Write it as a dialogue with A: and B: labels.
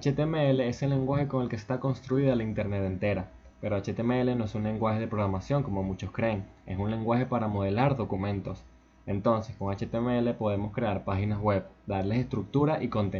A: HTML es el lenguaje con el que está construida la Internet entera, pero HTML no es un lenguaje de programación como muchos creen, es un lenguaje para modelar documentos. Entonces, con HTML podemos crear páginas web, darles estructura y contenido